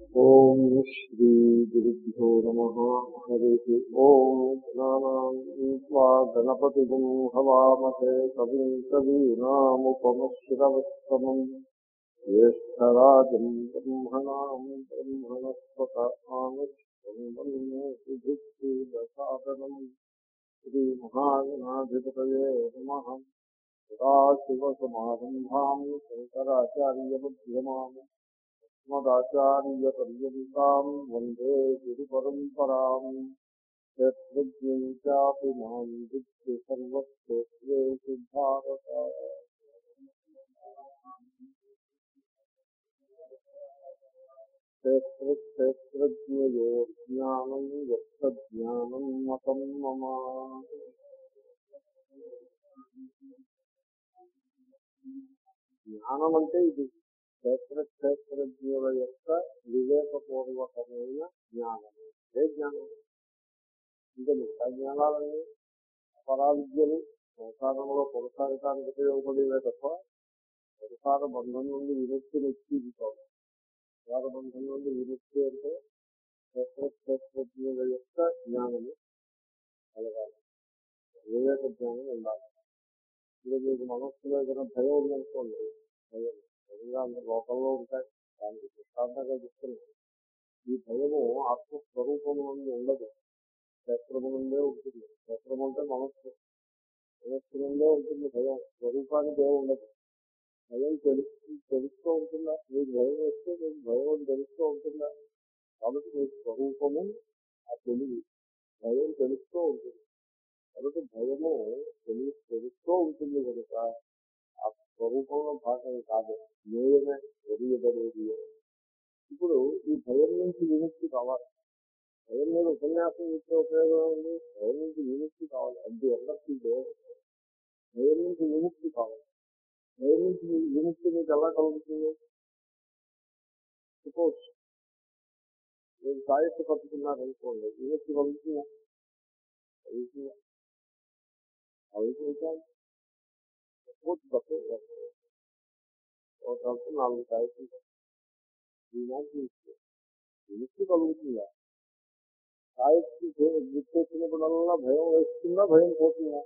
ఓం శ్రీ గురుభ్యో నమ హరి ఓం జ్ఞానాన్వా గణపతి హవామహే కవి కవీనాముపమశ్రవస్తమం జ్యేష్టరాజం బ్రహ్మణాం బ్రహ్మణస్పత ఆనుష్ఠానం శ్రీ నమ మదాచార్యపర్యంతాం వందే గురు పరంపరాం క్షేత్రజ్ఞం చాపి మాం విద్య సర్వక్షేత్రేషు భారత క్షేత్రక్షేత్రజ్ఞయోర్జ్ఞానం యజ్ఞానం మతం మమ. జ్ఞానం అంటే ఇది క్షేత్ర క్షేత్రజ్ఞుల యొక్క వివేకపూర్వకమైన జ్ఞానము. ఏ జ్ఞానం ఇంకా మిగతా జ్ఞానాలన్నీ అపరావిద్యలు సంసారంలో కొనసాగటానికి ఉపయోగపడేవే తప్ప సంసార బంధం నుండి విముక్తిని ఇచ్చేది కాదు సంసార బంధం నుండి విముక్తి అంటే క్షేత్ర క్షేత్రజ్ఞుల యొక్క జ్ఞానము కలగాలి. వివేక జ్ఞానం ఉండాలి. ఇప్పుడు మీకు మనస్సులో ఏదైనా భయం ఉందనుకోండి భయం. భయంగా అంత లోకంలో ఉంటాయి. దానికి దృష్టాంతంగా చెప్తున్నాను. ఈ భయము ఆత్మస్వరూపము నుండి ఉండదు. క్షేత్రము నుండే ఉంటుంది. క్షేత్రం అంటే మనస్సు. మనస్సు నుండే ఉంటుంది భయం స్వరూపానికి ఏమి ఉండదు. భయం తెలుసు తెలుస్తూ ఉంటుందా? మీకు భయం వస్తే మీకు భయం తెలుస్తూ ఉంటుందా? కాబట్టి మీ స్వరూపము ఆ తెలివి. భయం తెలుస్తూ ఉంటుంది. కాబట్టి భయము తెలివి తెలుస్తూ ఉంటుంది కనుక స్వరూపంలో భాగం కాదు నేయమే తెలియబడేది. ఇప్పుడు ఈ భయం నుంచి విముక్తి కావాలి. భయం మీద ఉపన్యాసం ఇచ్చే ఉపయోగం ఉంది భయం నుంచి విముక్తి కావాలి. అది ఎవరికి భయం. నుంచి విముక్తి కావాలి. భయం నుంచి విముక్తి మీకు ఎలా కలుగుతుంది? సపోజ్ మీరు సాయత్తు పట్టుకున్నారనుకోండి విముక్తి కలుగుతుందా? కలుగుతుందా? కలుగుతుందా? సపోజ్ పట్టు ఒక కలిసి నాలుగు సాయత్తులు ఈనాటి విముక్తి కలుగుతుందా సాయత్తి గుర్తొచ్చినప్పుడల్లా భయం వేస్తుందా భయం పోతుందా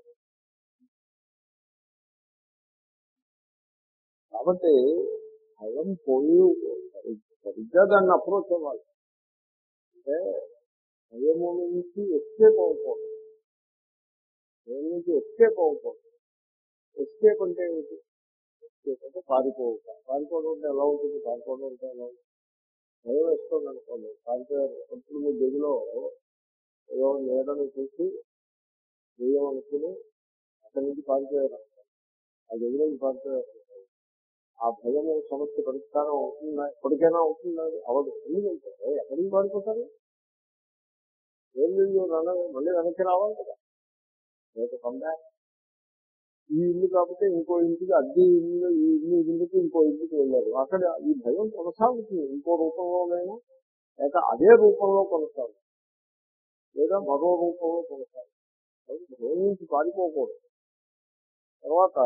కాబట్టి భయం పోయి సరిగ్గా దాన్ని అప్రోచ్ అవ్వాలి అంటే భయము నుంచి ఎస్కేప్ అవ్వకూడదు భయం నుంచి ఎస్కేప్ అవ్వకూడదు ఎస్కేప్ అంటే ఏంటి? ఎస్కేప్ అంటే పారిపోవటం పారిపోవడం అంటే ఎలా ఉంటుంది? పారిపోవడం అంటే ఎలా ఉంటుంది? భయం వేస్తుంది అనుకోండి. పారిపోయారు. అప్పుడు మీ గదిలో ఏదో నీడని చూసి దెయ్యం అనుకుని అక్కడి నుంచి పారిపోయారు. ఆ గదిలో పారిపోయారు. ఆ భయం సమస్య పరిష్కారం అవుతుందా? ఎప్పటికైనా అవుతుందా? అవదు. ఎందుకంటే ఎక్కడికి పారిపోతారు? ఏం లేదు మళ్ళీ వెనక్కి రావాలి కదా. రేపు కందా ఈ ఇల్లు కాకపోతే ఇంకో ఇంటికి అద్దె ఇల్లు ఈ ఇల్లు ఇల్లుకి ఇంకో ఇంటికి వెళ్ళారు. అక్కడ ఈ భయం కొనసాగుతుంది. ఇంకో రూపంలోనైనా లేక అదే రూపంలో కొనసాగుతుంది. లేదా మరో రూపంలో కొనసాగుతుంది. భయం నుంచి పారిపోకూడదు. తర్వాత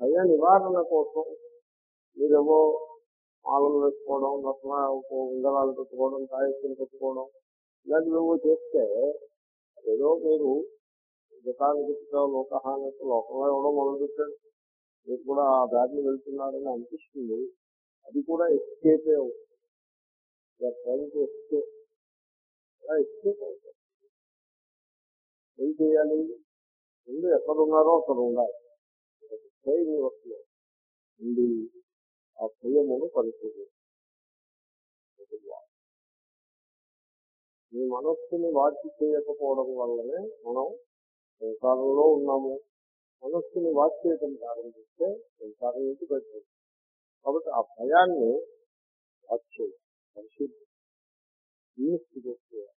భయ నివారణ కోసం మీరేవో మాలలు వేసుకోవడం రత్న ఉంగరాలు పెట్టుకోవడం తాయెత్తులు పెట్టుకోవడం ఇలాంటివి ఏవో చేస్తే ఏదో మీరు గతానికి అన్నట్టు లోకంలో ఎవడో మొదలుపెట్టాడు మీరు కూడా ఆ దారిని వెళ్తున్నారని అనిపిస్తుంది. అది కూడా ఎస్కేప్ అవుతుంది ఎస్కేప్ ఎస్కేప్ అవుతుంది ఏం చేయాలి? ముందు ఎక్కడున్నారో అక్కడ ఉండాలి. వస్తుంది. ఉండి ఆ భయమును పరిశీలి మీ మనస్సుని వాచి చేయకపోవడం వల్లనే మనం సంసారంలో ఉన్నాము. మనస్సుని వాచ్ చేయడం ప్రారంభిస్తే సంసారం నుంచి బయటపడుతుంది కాబట్టి ఆ భయాన్ని వాచ్ చేయాలి పరిశీలి ఇన్వెస్టిగేట్ చేయాలి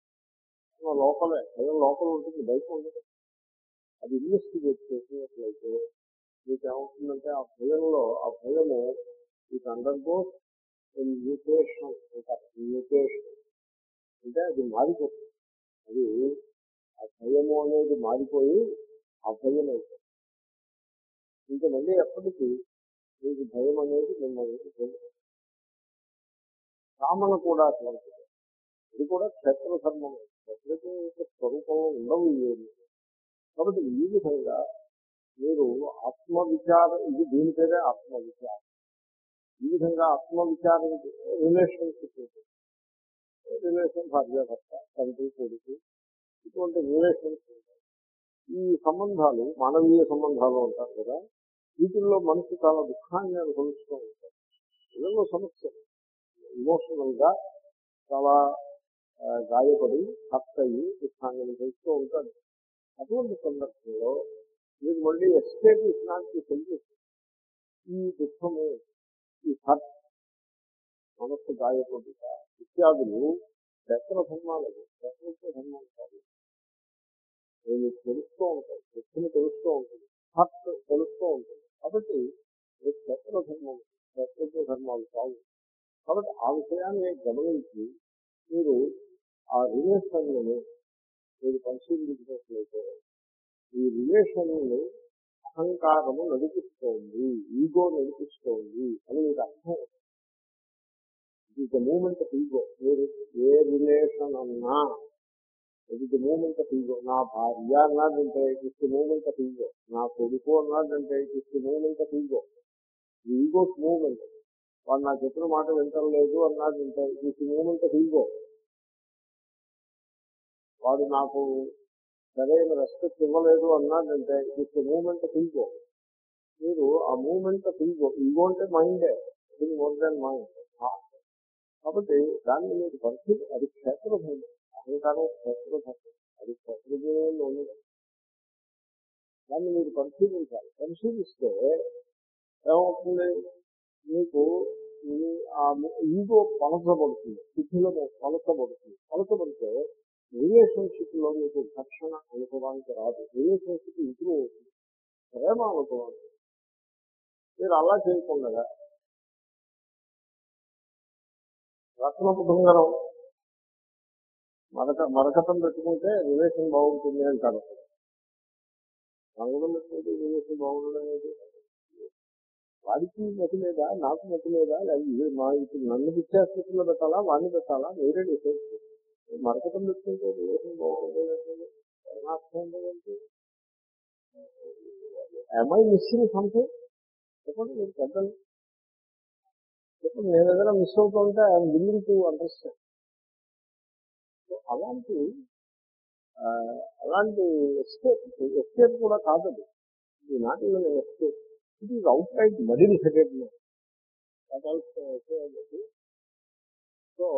లోపలే. భయం లోపల ఉంటుంది బయట ఉండదు. అది ఇన్వెస్టిగేట్ చేసినట్లయితే మీకు ఏమవుతుందంటే ఆ భయంలో ఆ భయము మీకు అండర్గో మ్యూటేషన్ అంటారు. మ్యూటేషన్. అంటే అది మారిపోతుంది. అది ఆ భయము అనేది మారిపోయి ఆ భయం ఇంకా మళ్ళీ ఎప్పటికీ మీకు భయం అనేది మిమ్మల్ని కామన కూడా అటువంటిది ఇది కూడా క్షేత్ర ధర్మం. యొక్క స్వరూపంలో ఉండవు ఏమి కాబట్టి ఈ విధంగా మీరు ఆత్మవిచారం ఇది దీని పేరే ఆత్మవిచారం. ఈ విధంగా ఆత్మవిచారం రిలేషన్షిప్ ఉంటుంది. రిలేషన్ భార్యాభర్త తండ్రి కొడుకు ఇటువంటి రిలేషన్స్ ఉంటాయి ఈ సంబంధాలు మానవీయ సంబంధాలు ఉంటారు కదా వీటిల్లో మనసు చాలా దుఃఖాన్ని అనుభవిస్తూ ఉంటారు ఏదో సమస్యలు. ఇమోషనల్గా చాలా గాయపడి హర్ట్ అయ్యి దుఃఖాన్ని అనుభవిస్తూ ఉంటాడు. అటువంటి సందర్భంలో మీరు మళ్ళీ ఎస్కేప్ ఇస్లాంటి తెలియదు ఈ దుఃఖము ఈ హర్ట్ మనస్సు గాయపడుట ఇత్యాదులు దశల ధర్మాలు దశలతో ధర్మాలు కాదు. నేను తెలుస్తూ ఉంటాయి వ్యక్తిని తెలుస్తూ ఉంటుంది హర్ట్ తెలుస్తూ ఉంటుంది కాబట్టి ఇది దశల ధర్మం. ప్రకృతి ధర్మాలు కావు. కాబట్టి ఆ విషయాన్ని గమనించి మీరు ఆ రిలేషన్లను మీరు పరిశీలించినట్లయితే ఈ రిలేషన్లు అహంకారము నడిపిస్తోంది. ఈగో నడిపిస్తోంది అని మీకు అర్థం ఇది ద మూమెంట్ ఆఫ్ ఈగో మీరు ఏ రిలేషన్ అన్నా ఇది ద మూమెంట్ ఆఫ్ ఈగో నా భార్య అన్నాడంటే it's the moment of ego నా కొడుకు అన్నాడంటే it's the moment of ego ego's moment వాడు నా చెప్పిన మాట వింటలేదు అన్నాడంటే it's the moment of ego వాడు నాకు సరైన రెస్పెక్ట్ ఇవ్వలేదు అన్నాడంటే ఇట్స్ మూమెంట్ ఆఫ్ ఈగో మీరు ఆ మూమెంట్ ఆఫ్ ఈగో ఈగో అంటే మైండే. ఇది మోర్ దాన్ మైండ్. కాబట్టి దాన్ని మీరు పరిస్థితి అది క్షేత్రభూమి. అహంకారం క్షేత్రభూమి అది క్షేత్రభూమిలో దాన్ని మీరు పరిశీలించాలి. పరిశీలిస్తే ఏమవుతుంది? మీకు ఆ ఈగో పలసబడుతుంది స్థితిలో పలసబడుతుంది పలసబడితే రిలేషన్షిప్లో మీకు ఘర్షణ అనుభవానికి రాదు. రిలేషన్షిప్ ఇంప్రూవ్ అవుతుంది. ప్రేమ అనుభవానికి మీరు అలా చేయకుండా రత్నపు బంగారం మరక మరకటం పెట్టుకుంటే రిలేషన్ బాగుంటుంది అంటారు మంగళం పెట్టుకుంటే రిలేషన్ బాగుండడం వాడికి మతి లేదా? నాకు మతి లేదా? మా ఇప్పుడు నన్ను విద్యాస్థితిలో పెట్టాలా? వాడిని పెట్టాలా? మీరే డిసైడ్ మరకటం పెట్టుకుంటే రిలేషన్ బాగుండదు ఏమార్థం మిస్సింగ్ సంథింగ్ చెప్పండి మీరు పెద్దలు. చెప్పండి నేను ఏదైనా మిస్ అవుతుంటే ఐఎమ్ విల్లింగ్ టు అండర్స్టాండ్ అలాంటి అలాంటి ఎస్కేప్ ఎస్కేప్ కూడా కాదది. ఇది not even escape it is outside muddle headed so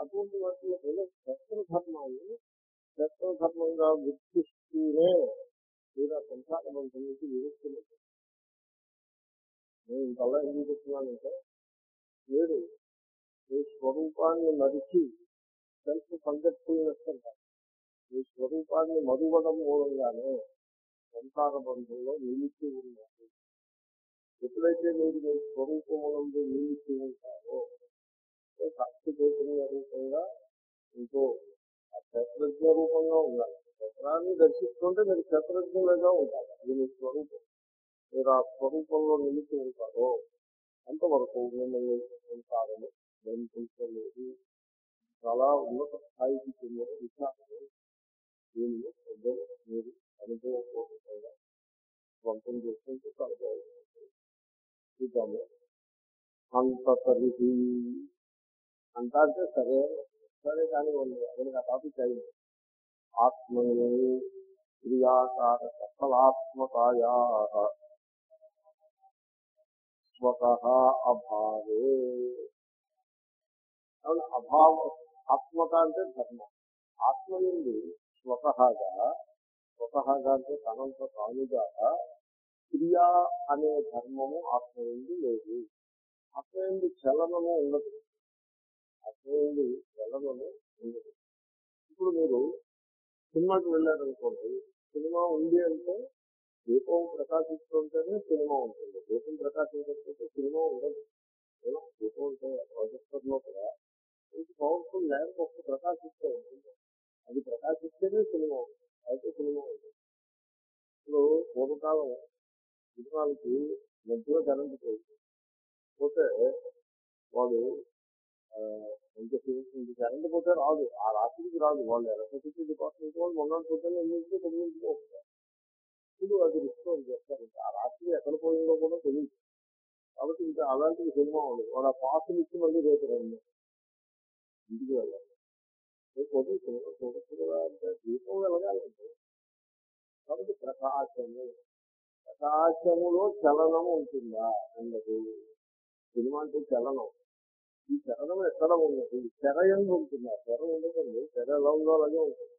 అటువంటి వాటిలో ఏదో శస్త్ర ధర్మాన్ని గుర్తిస్తూనే మీరు ఆ సంసార బంధం నుంచి విరుస్తున్నారు నేను ఇంతలా ఏం చెప్తున్నానంటే మీరు మీ స్వరూపాన్ని మరిచి సెల్ఫ్ కండక్టివ్నెస్ అంటారు మీ స్వరూపాన్ని మరువడం మూలంగానే సంసార బంధంలో నిలిచి ఉన్నారు. ఎప్పుడైతే మీరు మీ స్వరూపములందు నిలిచి ఉంటారో శక్తి చైతన్య రూపంగా ఇంకో ఆ రూపంగా ఉండాలి. క్షేత్రాన్ని దర్శిస్తుంటే మీరు క్షేత్రజ్ఞులుగా ఉంటారు. అది మీ స్వరూపం. మీరు ఆ స్వరూపంలో నిలిచి ఉంటారో అంతవరకు మిమ్మల్ని ఉంటారని బంధించలేదు చాలా ఉన్నత స్థాయికి చెందిన విషయాలు దీనిలో పెద్దలు మీరు అనుభవపూర్వకంగా స్వంతం చేసుకుంటూ అనుభవం చూద్దాము. అంతరిహి అంత అంటే సరే సరే కానీ కానివ్వండి అతనికి ఆ టాపిక్ అయింది. ఆత్మని క్రియాకార సఫలాత్మకాయా. స్వత అభావే. అభావ. ఆత్మక అంటే ధర్మం. ఆత్మ నుండి స్వతహాగా స్వతహాగా అంటే తనంత తానుగా క్రియా అనే ధర్మము ఆత్మ నుండి లేదు. ఆత్మ నుండి చలనము ఉండదు. ఆత్మ నుండి చలనము ఉండదు. ఇప్పుడు మీరు సినిమాకి వెళ్ళారనుకోండి సినిమా ఉంది అంటే దీపం ప్రకాశిస్తుంటేనే సినిమా ఉంటుంది. దీపం ప్రకాశించకపోతే సినిమా ఉండదు. దీపం ఉంటే లో కూడా ఇది పవర్ఫుల్ ల్యాంప్ ఒక ప్రకాశిస్తూ ఉంటుంది అది ప్రకాశిస్తేనే సినిమా అయితే సినిమా ఉంటుంది ఇప్పుడు పూర్వకాలం సినిమాలకి మధ్యలో కరెంట్ పోయింది. పోతే వాడు ఇంకా ఇంత ఇంత కరెంట్ పోతే రాదు. ఆ రాత్రికి రాదు. వాళ్ళు ఎలక్ట్రిసిటీ డిపార్ట్మెంట్ వాళ్ళు మొన్న పొద్దున్న ఎన్నింటికి తొమ్మిదింటికి వస్తారు ఇప్పుడు అది రిస్టోర్ చేస్తారు ఆ రాత్రి ఎక్కడ పోయిందో కూడా తెలియదు. కాబట్టి ఇంకా అలాంటి సినిమా ఉండదు వాడు ఆ పాసులు ఇచ్చి మళ్ళీ రేపు రండి. ఇంటికి వెళ్ళాలి. చూడకూడదు సినిమా అంటే దీపం వెళ్ళగాలంటే కాబట్టి ప్రకాశము. ప్రకాశములో చలనము ఉంటుందా? అన్నది సినిమా అంటే చలనం. ఈ చలనం ఎక్కడ ఉన్నది? తెర ఎందు ఉంటుందా? తెర ఉండదండి. తెర ఎలా ఉందో అలాగే ఉంటుంది.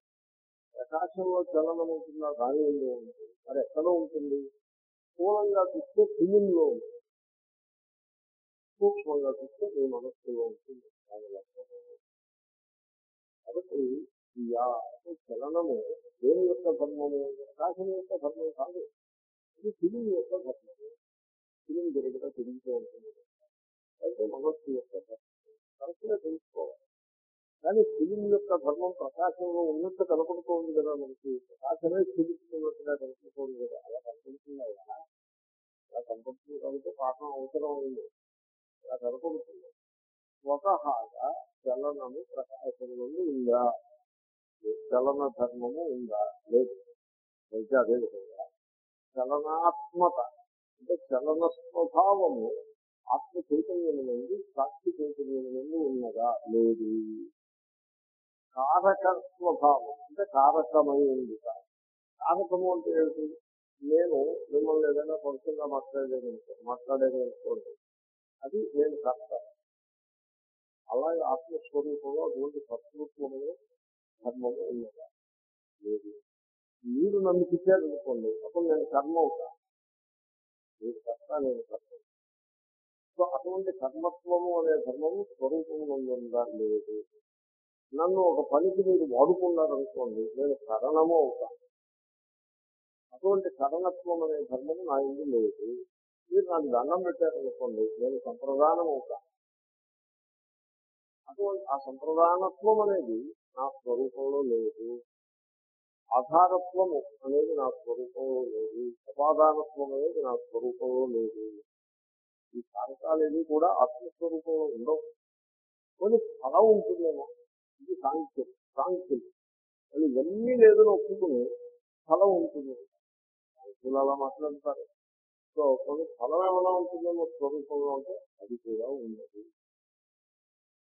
ప్రకాశంలో చలనం ఉంటుందా? దాని ఎందు ఉంటుంది. మరి ఎక్కడ ఉంటుంది? స్థూలంగా చూస్తే ఫిలింలో ఉంటుంది. సూక్ష్మంగా చూస్తే మీ మనస్సులో ఉంటుంది కాబట్టి ఈ చలనము దేని యొక్క ధర్మము ఆకాశం యొక్క ధర్మం కాదు ఇది ఫిలిం యొక్క ధర్మము ఫిలిం జరిగిన తిరుగుతూ ఉంటుంది అయితే మనస్సు యొక్క ధర్మం కరెక్ట్గా తెలుసుకోవాలి కానీ ఫిలిం యొక్క ధర్మం ప్రకాశంలో ఉన్నట్టు కనపడుతోంది కదా మనకి ప్రకాశమే చూపిస్తున్నట్టుగా కనపడుతోంది కదా అలా కనపడుతుంది అలా కనపడుతుంది కాబట్టి పాఠం అవసరం ఉంది. ఇలా కనపడుతుంది స్వతహాగా చలనము ప్రకాశం నుండి ఉందా? చలన ధర్మము ఉందా? లేదు. అయితే అదేవిధంగా చలనాత్మక అంటే చలన స్వభావము ఆత్మ చైతన్యం నుండి సాక్షి చైతన్యం నుండి ఉన్నదా? లేదు. కారక స్వభావం అంటే కారకమై ఉంది కారకము అంటే ఏంటి నేను మిమ్మల్ని ఏదైనా పర్సన్గా మాట్లాడలేదు మాట్లాడేది అనుకోండి అది నేను కర్త అలాగే ఆత్మస్వరూపంలో అటువంటి కర్తృత్వము ధర్మము ఉన్నదా లేదు. మీరు నన్ను తిట్టారనుకోండి అప్పుడు నేను కర్మ అవుతా మీరు కర్త నేను కర్త. సో అటువంటి కర్మత్వము అనే ధర్మము స్వరూపంలో ఉందా? లేదు. నన్ను ఒక పనికి మీరు వాడుకున్నారనుకోండి నేను కరణము అవుతాను. అటువంటి కరణత్వం అనే ధర్మము నా ఇందు లేదు. మీరు నాకు దండం పెట్టారనుకోండి నేను సంప్రదానం అవుతాను అటువంటి ఆ సంప్రదానత్వం అనేది నా స్వరూపంలో లేదు. ఆధారత్వము అనేది నా స్వరూపంలో లేదు. ఉపాదానత్వం అనేది నా స్వరూపంలో లేదు. ఈ కారకాలేవి కూడా ఆత్మస్వరూపంలో ఉండవు. కొన్ని ఫలం ఉంటుందేమో. ఇది సాంఖ్యం సాంఖ్యం. అది ఇవన్నీ లేదని ఒప్పుకుని ఫలం ఉంటుంది. సాంఖ్యులు అలా మాట్లాడతారు. సో కొన్ని ఫలం ఏమైనా ఉంటుందేమో స్వరూపంలో ఉంటే అది కూడా ఉండదు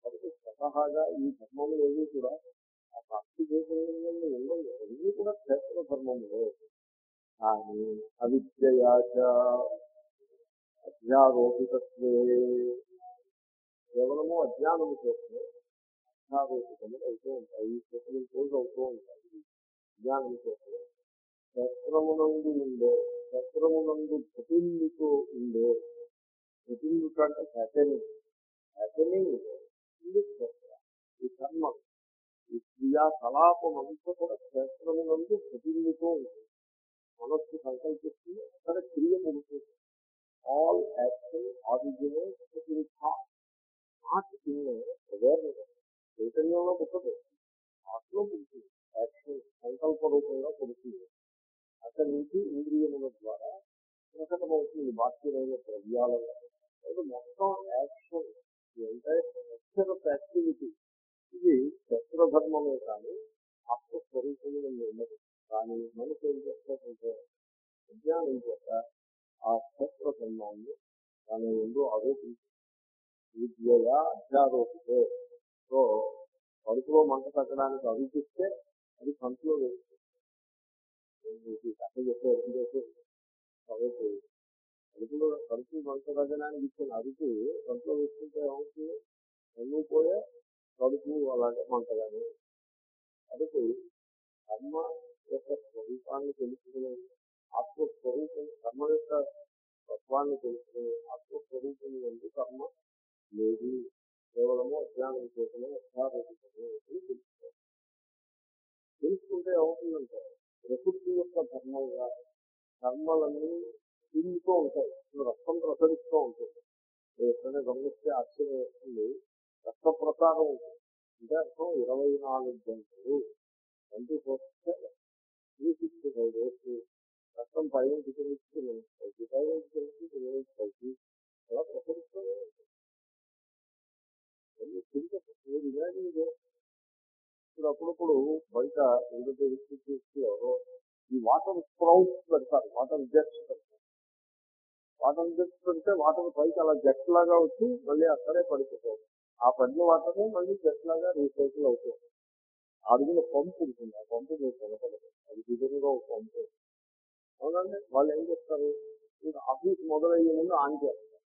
కాబట్టి స్వతహాగా ఈ ధర్మములు ఏవి కూడా ఆ భక్తి దేశంలో ఉండవు. అన్నీ కూడా క్షేత్ర ధర్మములే కానీ అవిద్యయాచ అధ్యారోపితత్వే కేవలము అజ్ఞానము చేస్తే అధ్యారోపితములు అవుతూ ఉంటాయి. చేతులు పోజు అవుతూ ఉంటాయి. అజ్ఞానం చేస్తే క్షేత్రము నుండి ఉండే శస్త్రమునందు ప్రతిల్లుతూ ఉండే ప్రతిల్లుట అంటే హ్యాపెనింగ్ హ్యాపెనింగ్ ఇది శస్త్ర ఈ కర్మ ఈ క్రియా కలాపం అంతా కూడా శస్త్రమునందు ప్రతిల్లుతూ ఉంటుంది మనస్సు సంకల్పిస్తుంది అక్కడ క్రియ పుడుతుంది all action originate in thought not in awareness చైతన్యంలో పుట్టదు ఆత్మ పుడుతుంది యాక్షన్ సంకల్ప రూపంగా పుడుతుంది అక్కడి నుంచి ఇంద్రియముల ద్వారా ప్రకటమవుతుంది. బాహ్యమైన ద్రవ్యాల వల్ల. మొత్తం యాక్షన్ ఎంటైర్ యాక్టివిటీ ఇది శస్త్రధర్మమే కానీ ఆత్మస్వరూపంలో ఉండదు. కానీ మనసు ఏం చేస్తారంటే విజ్ఞానం చేత ఆ శస్త్ర ధర్మాన్ని దాని ఎందు ఆరోపించి విద్యగా అధ్యారోపితే. సో కడుపులో మంట తగ్గడానికి అభిపిస్తే అది కంట్లో వెళ్తుంది కథ చెప్పే ఏం చేస్తే కాబట్టి కడుపులో కడుపు మంట తగ్గడానికి ఇచ్చిన అరుపు కడుపులో వేసుకుంటే ఏమవుతుంది అన్నీ పోయే కడుపు అలాగే మంటగానే అరుపు కర్మ యొక్క స్వరూపాన్ని తెలుసుకునే ఆత్మస్వరూపం కర్మ యొక్క తత్వాన్ని తెలుసుకునే ఆత్మస్వరూపం నుండి కర్మ లేదు కేవలము అజ్ఞానం కోసమే అధ్యారోపితమే అని తెలుసుకోవాలి తెలుసుకుంటే ఏమవుతుందంటే ప్రకృతి యొక్క ధర్మంగా కర్మలన్నీ తిరుగుతూ ఉంటాయి. రక్తం ప్రసరిస్తూ ఉంటుంది ఎక్కడైనా గమనిస్తే ఆశ్చర్యం వస్తుంది. రక్త ప్రసారం ఉంటుంది. అంటే అర్థం ఇరవై నాలుగు గంటలు. Twenty four three sixty five days రక్తం పైనుంచి తిరిగి మినిట్స్ పైకి పైనుంచి తిరిగి మినిట్స్ అలా ప్రసరిస్తూనే ఉంటుంది మీరు చేయండి. ఇప్పుడు అప్పుడప్పుడు బయట ఏదైతే ఎందుకంటే ఇన్స్టిట్యూట్స్లో ఈ వాటర్ స్ప్రౌట్స్ పెడతారు వాటర్ జెట్స్ పెడతారు. వాటర్ జెట్స్ పెడితే వాటర్ పైకి అలా జెట్ లాగా వచ్చి మళ్ళీ అక్కడే పడిపోతాయి. ఆ పడిన వాటర్ మళ్ళీ జెట్ లాగా రీసైకిల్ అవుతుంది. అడుగుల పంపు ఉంటుంది ఆ పంపు మీరు కొనగలరు అది దిగులుగా ఒక పంపు. అవునండి? వాళ్ళు ఏం చేస్తారు? మీరు ఆఫీస్ మొదలయ్యే ముందు ఆన్ చేస్తారు.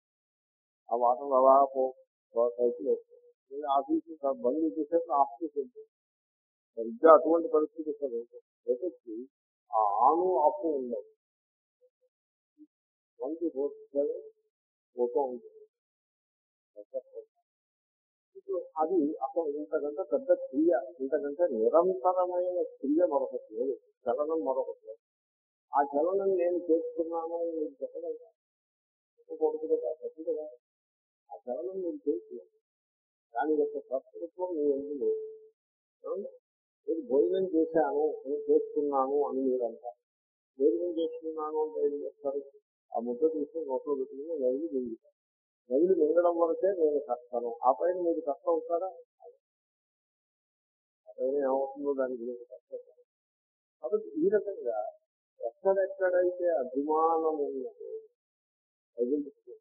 ఆ వాటర్ అలా పో సైకిల్ వేస్తారు ఆఫీస్ బంద్ చేసేసి ఆఫీస్ వెళ్తారు సరిగ్గా అటువంటి పరిస్థితి ఇక్కడ వచ్చి ఆ ఆను అప్పు ఉండదు. మంచి పోతే పోతూ ఉంటుంది ఇప్పుడు అది అసలు ఇంతకంటే పెద్ద క్రియ ఇంతకంటే నిరంతరమైన క్రియ మరొకటి లేదు. చలనం మరొకటి లేదు. ఆ చలనం నేను చేస్తున్నాను అని మీరు చెప్పగలరా చెప్పకూడదు కదా తప్పు కదా. ఆ చలనం నేను చేస్తున్నాను దాని యొక్క కర్తృత్వం మీ ఎందుకు లేదు? నేను భోజనం చేశాను నేను చేస్తున్నాను అని మీరు అంటారు. భోజనం చేస్తున్నాను అంటే ఏం చేస్తారు? ఆ ముద్ద తీసుకుని నోట్లో పెట్టుకుని నవ్వులు మింగుతారు. నవ్వులు మింగడం వరకే నేను కష్టను. ఆ పైన మీరు కష్టం అవుతారా? ఆ పైన ఏమవుతుందో దాని గురించి కష్టం కాబట్టి ఈ రకంగా ఎక్కడెక్కడైతే అభిమానం ఉన్నదో వదిలించుకో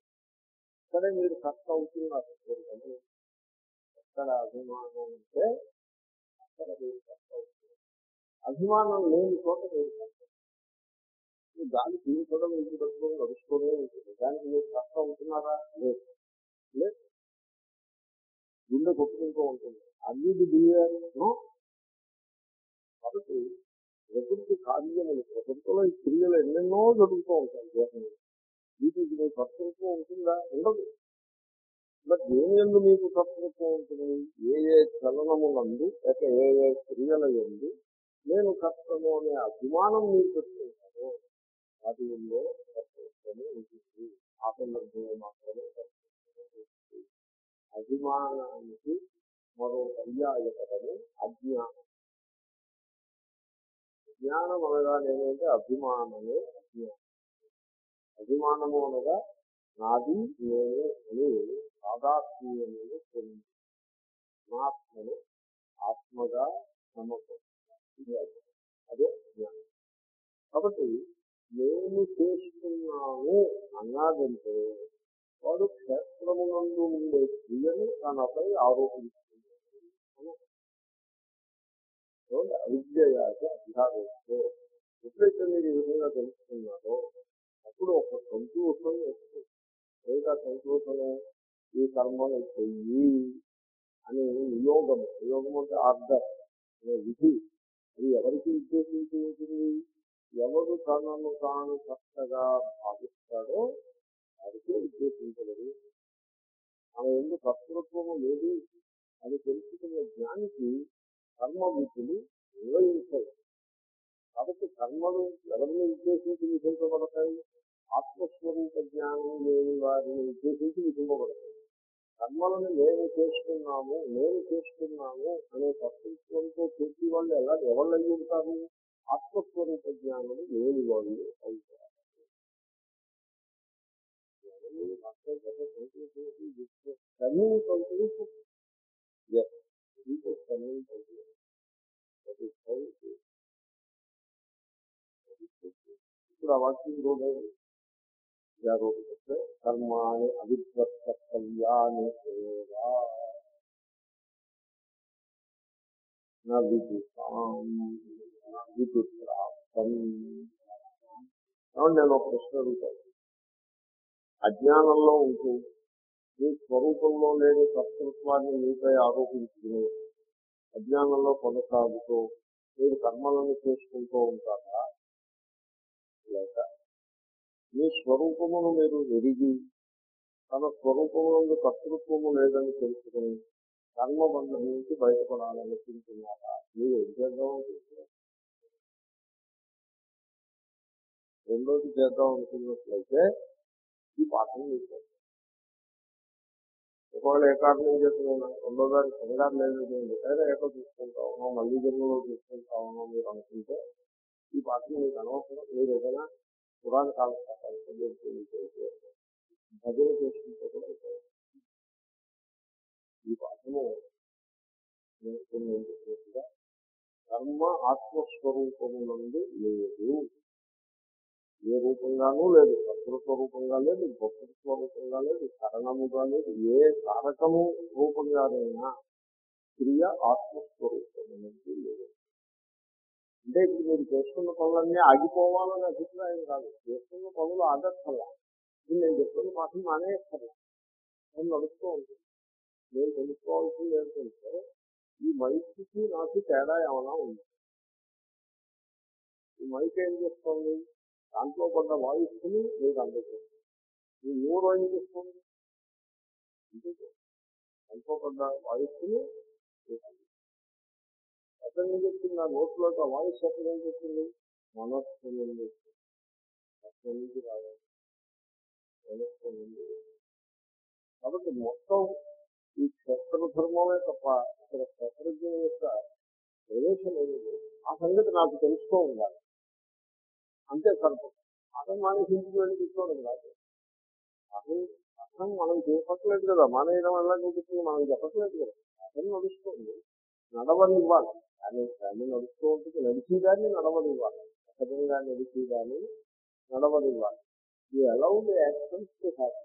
అక్కడే మీరు కష్టం అవుతున్నారు చూడండి. ఎక్కడ అభిమానం ఉంటే అక్కడ మీరు అభిమానం లేని చోట మీరు కష్టం దాన్ని గాలి పీల్చడం మీకు పెట్టుకొని నడుస్తూనే ఉంటుంది. దానికి మీరు కష్టం అవుతున్నారా? లేదు. లేదు. గుండె కొట్టుకుంటూ ఉంటుంది. అన్నిటి బియ్యాలను కాబట్టి ప్రకృతి కార్యములు ప్రకృతిలో ఈ క్రియలు ఎన్నెన్నో జరుగుతూ ఉంటాయి. దేశంలో వీటికి మీరు కష్టంతో ఉంటుందా? ఉండదు. మరి దేని ఎందు మీకు కర్తృత్వం ఉంటుంది ఏ ఏ చలనములందు లేక ఏ ఏ క్రియల ఎందు నేను కర్తను అనే అభిమానం మీరు పెట్టుకుంటాను అది ఉందో కర్తృత్వమే ఉంటుంది ఆ సందర్భంలో మాత్రమే అభిమానానికి మరో పర్యాయపదము అజ్ఞానం. జ్ఞానం అనగా నేనంటే అభిమానమే అజ్ఞానం. అభిమానము అనగా నాది నేను అని సాదాత్మీయమైన పొంది ఆత్మను ఆత్మగా నమ్మకం అదే జ్ఞానం. కాబట్టి నేను చేస్తున్నాను అన్నాదంటే వాడు క్షేత్రమునందు ఉండే క్రియను తనపై ఆరోపించుకుంటాడు చూడండి, అవిద్యయాక ఎప్పుడైతే మీరు ఈ విధంగా తెలుసుకున్నారో అప్పుడు ఒక సంతోషం వస్తుంది ఏమిటా సంతోషము ఈ కర్మను చెయ్యి అని నియోగము నియోగం అంటే ఆర్డర్ అనే విధి. అది ఎవరికి ఉద్దేశించి ఉంటుంది? ఎవరు తనను తాను కష్టగా భావిస్తాడో వారికి ఉద్దేశించలేదు. ఆమె ఎందుకు కర్తృత్వము లేదు. అని తెలుసుకున్న జ్ఞానికి కర్మ విధులు నిర్వహించవు. కాబట్టి కర్మలు ఎవరిని ఉద్దేశించి విధించబడతాయి? ఆత్మస్వరూప జ్ఞానం లేని వారిని ఉద్దేశించి విధింపబడతాయి కర్మలను మేము చేస్తున్నాము నేను చేస్తున్నాము అనే కర్తృత్వంతో చేసి వాళ్ళు ఎలా ఎవరు అయి ఉంటారు? ఆత్మస్వరూప జ్ఞానం లేని వాళ్ళు అవుతారు. ఇప్పుడు ఆ వాక్యం చూడండి జాగ్రత్త కర్మాని అవిద్వత్తవ్యాని సేవా నా నేను ఒక ప్రశ్న అడుగుతాను అజ్ఞానంలో ఉంటూ మీ స్వరూపంలో లేని కర్తృత్వాన్ని మీపై ఆరోపించుకుని అజ్ఞానంలో కొనసాగుతూ మీరు కర్మలను చేసుకుంటూ ఉంటారా? లేక మీ స్వరూపమును మీరు ఎరిగి తన స్వరూపమునందు కర్తృత్వము లేదని తెలుసుకుని కర్మబంధం నుంచి బయటపడాలనుకుంటున్నారా? మీరు ఏం చేద్దాం అనుకుంటున్నారు రెండోది చేద్దాం అనుకున్నట్లయితే ఈ పాఠం మీకు. ఒకవేళ ఏ కారణం చేస్తున్నా రెండో దాని కంగారు లేదు నేను ఏదో ఏటో తీసుకుంటా మళ్ళీ జన్మలో తీసుకుంటా మీరు అనుకుంటే ఈ పాఠం మీకు అనవసరం. మీరు ఏదైనా పురాణ కాలం భజన చేసుకుంటే కూడా ఈ పాఠము నేను కర్మ ఆత్మస్వరూపము నుండి లేదు. ఏ రూపంగానూ లేదు. కర్తృత్వ లేదు భక్తృత్వ స్వరూపంగా లేదు కారణముగా లేదు. ఏ కారకము రూపంగానైనా క్రియ ఆత్మస్వరూపము నుండి లేదు. అంటే ఇప్పుడు మీరు చేస్తున్న పనులన్నీ ఆగిపోవాలని అభిప్రాయం కాదు. చేస్తున్న పనులు ఆగక్కర్లా. ఇది నేను చెప్తున్న మాత్రం మానేయక్కర్లా. అని నడుస్తూ ఉంటుంది. నేను తెలుసుకోవాల్సింది ఏంటంటే ఈ మైక్కి నాకు తేడా ఏమైనా ఉంది. ఈ మైక్ ఏం చేస్తుంది? దాంట్లో పడ్డ వాయిస్ని మీకు అందజేస్తుంది ఈ న్యూరో ఏం చేస్తుంది? దాంట్లో పడ్డ వాయిస్ని మీకు ఎక్కడ ఏం చెప్తుంది? ఆ నోట్లోకి ఆ వాయిస్ ఎక్కడ ఏం చెప్తుంది? మనస్సు నుండి. వస్తుంది. నుంచి రావాలి. మనస్సు నుండి. కాబట్టి మొత్తం ఈ క్షేత్ర ధర్మమే తప్ప ఇక్కడ క్షేత్రజ్ఞం యొక్క ప్రవేశం ఏమీ ఆ సంగతి నాకు తెలుస్తూ ఉండాలి. అంతే సరిపోతుంది అర్థం మానేసి వెళ్ళి కూర్చోవడం కాదు అర్థం అర్థం మనం చెప్పట్లేదు కదా. మానేయడం వల్ల చూపిస్తుంది మనం చెప్పట్లేదు కదా. అర్థం నడుస్తుంది. నడవనివ్వాలి. కానీ దాన్ని నడుస్తూ ఉంటుంది నడిచేదాన్ని నడవనివ్వాలి. సహజంగా నడిచేదాన్ని నడవనివ్వాలి. ఈ allowed actions to happy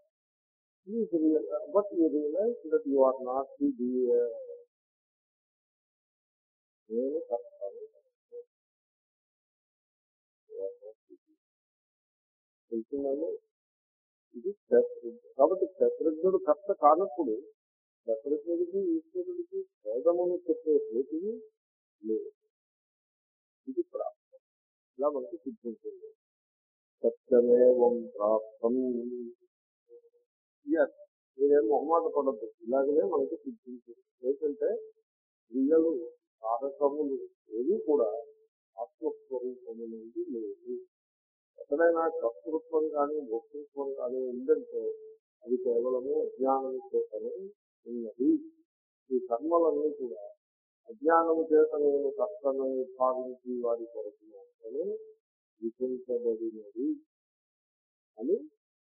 Please realize, but you realize that you are not the deer. నేను కర్తను తెలుసున్నాను? ఇది క్షేత్రజ్ఞుడు కాబట్టి క్షేత్రజ్ఞుడు కర్త కానప్పుడు క్షేత్రజ్ఞుడికి ఈశ్వరుడికి భేదమని చెప్పే హేతువు లేదు. ఇది ప్రాప్తం. ఇలా మనకి సిద్ధించింది. సత్యమేవం ప్రాప్తం. ఎస్ మీరేం మొహమాట పడద్దు. ఇలాగనే మనకి సిద్ధించింది. ఏంటంటే క్రియలు కారకములు ఏవి కూడా ఆత్మస్వరూపము నుండి లేదు ఎక్కడైనా కర్తృత్వం కానీ భోక్తృత్వం కానీ ఉందంటే అది కేవలము అజ్ఞానం చేతనే ఉన్నది. ఈ కర్మలన్నీ కూడా అజ్ఞానము చేత నేను కర్తను భావించి వారి కొరకు మాత్రమే విధించబడినది అని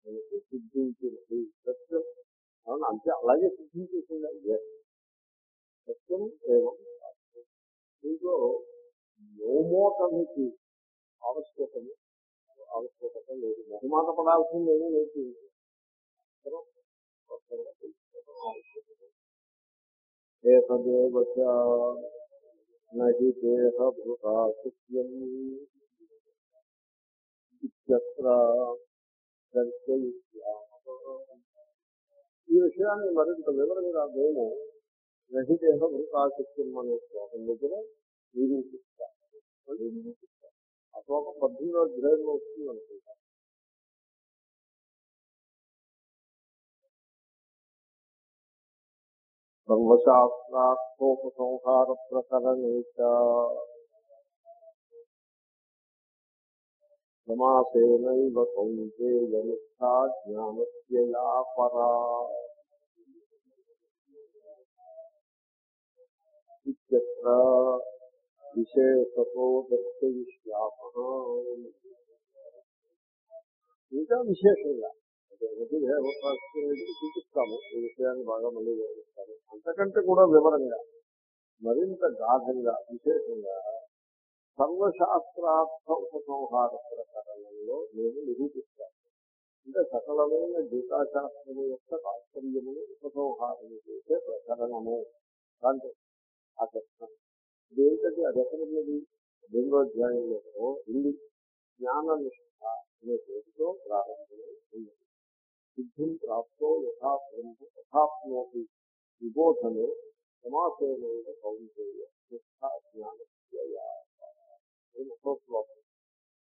మనకు సిద్ధించినది. సత్యం. అవును? అంతే అలాగే సిద్ధించేసింది? అదే సత్యం ఏవం దీంట్లో మోమోటమికి ఆవశ్యకము. ఆవశ్యకత లేదు. మహిమాట పడాల్సింది లేదు. అందరం స్పష్టంగా తెలుసుకోవడం ఆవశ్యకత. నహి దేహభృతా సత్యం ఈ విషయాన్ని మరింత వివరంగా మేము నహి నహిదేహ భృతాశక్యం అనే శ్లోకం దగ్గర నిరూపిస్తాం మళ్ళీ నిరూపిస్తాం ఆ శ్లోకం పద్దెనిమిది అధ్యాయంలో వస్తుంది అనుకుంటా సర్వశాస్త్రార్థోపసంహార ప్రకరణే సమాసేనైవ కౌంతేయనిష్టా జ్ఞానస్యయా పరా ఇత్యత్ర విశేషతో దర్శయిష్యామః ఇంకా విశేషంగా చూపిస్తాము ఈ విషయాన్ని బాగా మళ్ళీ వివరిస్తాము అంతకంటే కూడా వివరంగా మరింత గాఢంగా విశేషంగా సర్వశాస్త్రార్థ ఉపసంహార ప్రకరణంలో నేను నిరూపిస్తాము అంటే సకలమైన గీతాశాస్త్రము యొక్క తాత్పర్యమును ఉపసంహారం చేసే ప్రకరణము. దాంట్లో ఆ కష్టం ఇదేంటంటే అది ఎక్కడున్నది రెండో అధ్యాయంలో ఉంది. జ్ఞాన నిష్ఠ సిద్ధిం ప్రాప్తో యథా బ్రహ్మ యథాప్నోతి విబోధలో సమాసేనైన కౌంటేయ నిష్ఠ జ్ఞానస్య శ్లోకం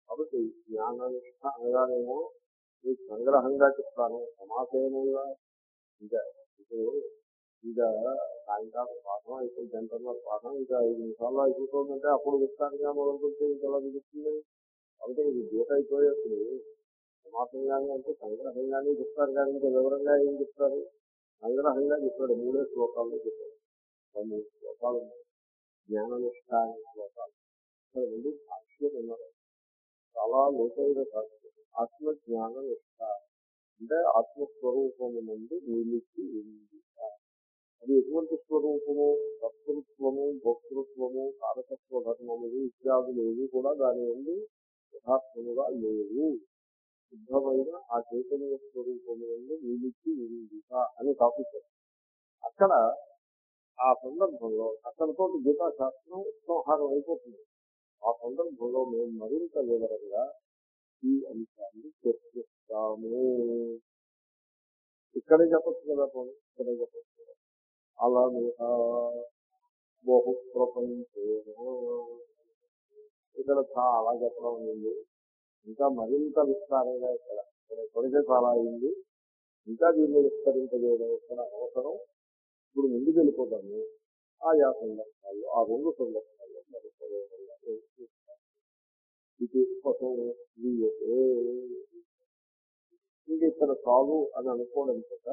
కాబట్టి జ్ఞాన నిష్ఠ అనగానేమో మీకు సంగ్రహంగా చెప్తాను. సమాసేనంగా ఇంకా ఇప్పుడు ఇంకా సాయంకాలం పాఠం అయిపోయి గంటన్నర పాఠం ఇంకా ఐదు నిమిషాల్లో అయిపోతుందంటే అప్పుడు విస్తారంగా మొదలుపెడితే ఇంకా ఎలా దిగుతుంది కాబట్టి ఇది గీత అయిపోయేప్పుడు సమాసంగానే అంటే సంగ్రహంగానే చెప్తారు కానీ ఇంకా వివరంగా ఏం చెప్తారు? సంగ్రహంగా చెప్పాడు మూడే శ్లోకాల్లో చెప్పాడు తొమ్మిది శ్లోకాలు ఉన్నాయి. జ్ఞాననిష్ట శ్లోకాలు. ఇక్కడ రెండు సాక్ష్యం ఉన్నారు. చాలా లోతైన సాక్ష్యం ఆత్మజ్ఞాన నిష్ట అంటే ఆత్మస్వరూపము నుండి నిలిచి ఉంది. అది ఎటువంటి స్వరూపము? కర్తృత్వము భోక్తృత్వము కారకత్వ ధర్మములు ఇత్యాదులు ఏవి కూడా దాని నుండి యథాత్మముగా లేవు. శుద్ధమైన ఆ చైతన్య స్వరూపము నుండి నిలిచి ఉందిక అని టాపిక్ అక్కడ ఆ సందర్భంలో అక్కడితో గీతా శాస్త్రం ఉపసంహారం అయిపోతుంది. ఆ సందర్భంలో మేము మరింత వివరంగా ఈ అంశాన్ని చర్చిస్తాము. ఇక్కడే చెప్పచ్చు కదా పోనీ, ఇక్కడే చెప్పచ్చు కదా. అలా బహు ప్రపంచ ఇక్కడ చాలా చెప్పడం ఉంది. ఇంకా మరింత విస్తారంగా ఇక్కడ ఇక్కడ ఇప్పటికే చాలా అయింది. ఇంకా దీన్ని విస్తరింపజేయడం ఇక్కడ అవసరం. ఇప్పుడు ముందుకు వెళ్ళిపోతాము. ఆయా సందర్భాల్లో ఆ రెండు సందర్భాల్లో మరొక వివరంగా ఇది ఇంకా ఇక్కడ చాలు అని అనుకోవడం చేత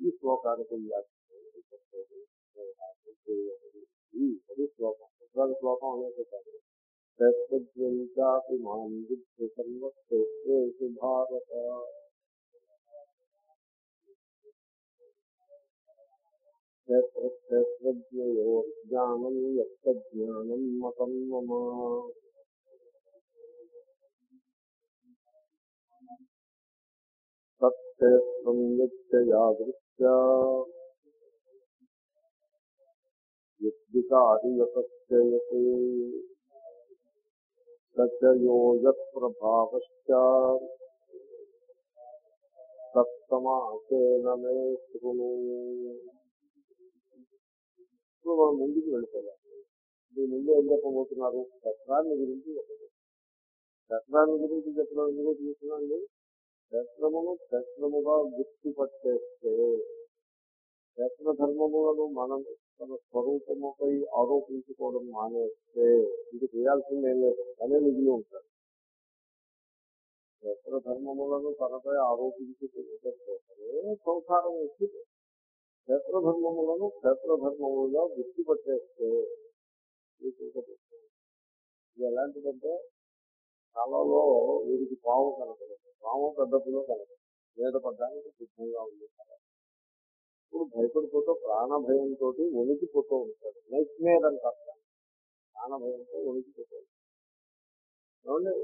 ఈ శ్లోకానికి వ్యాఖ్యానం అది శ్లోకం శ్లోకం అనేది కాదు తస్మద్వంచాపి మాం విద్య సర్వక్షేత్రేషు భారత క్షేత్రజ్ఞయో జ్ఞానం యొక్క జ్ఞానం మతం మమ తత్క్షేత్రం యచ్చయా దృష్ట్యా యద్వికారియతశ్చయతే తత్తమాసేన మే శృణు ఇప్పుడు మనం ముందుకు వెళ్ళిపోదాం మీ ముందు ఏం చెప్పబోతున్నారు? శస్త్రాన్ని గురించి చెప్పబోతున్నారు గురించి చెప్పడం ఎందుకు చూస్తున్నాండి శస్త్రమును శస్త్రముగా గుర్తుపట్టేస్తే శస్త్ర ధర్మములను మనం తన స్వరూపముపై ఆరోపించుకోవడం మానేస్తే ఇది చేయాల్సిందేం లేదు. అనే మిగిలి ఉంటారు. ఎక్కడ ధర్మములను తనపై ఆరోపించుకుంటే సంసారం వచ్చింది క్షేత్రధర్మములను క్షేత్రధర్మములుగా గుర్తుపట్టేస్తే ఇది ఎలాంటిదంటే కళలో వీరికి పాము కనపడదు. పాము పెద్ద పిల్ల కనపడదు. మీద పడ్డానికి సిద్ధంగా ఉంది కళ ఇప్పుడు భయపడిపోతూ ప్రాణ భయంతో వణికిపోతూ ఉంటాడు. నైట్మేర్ అంటారు దాన్ని. ప్రాణ భయంతో వణికిపోతూ ఉంటాడు.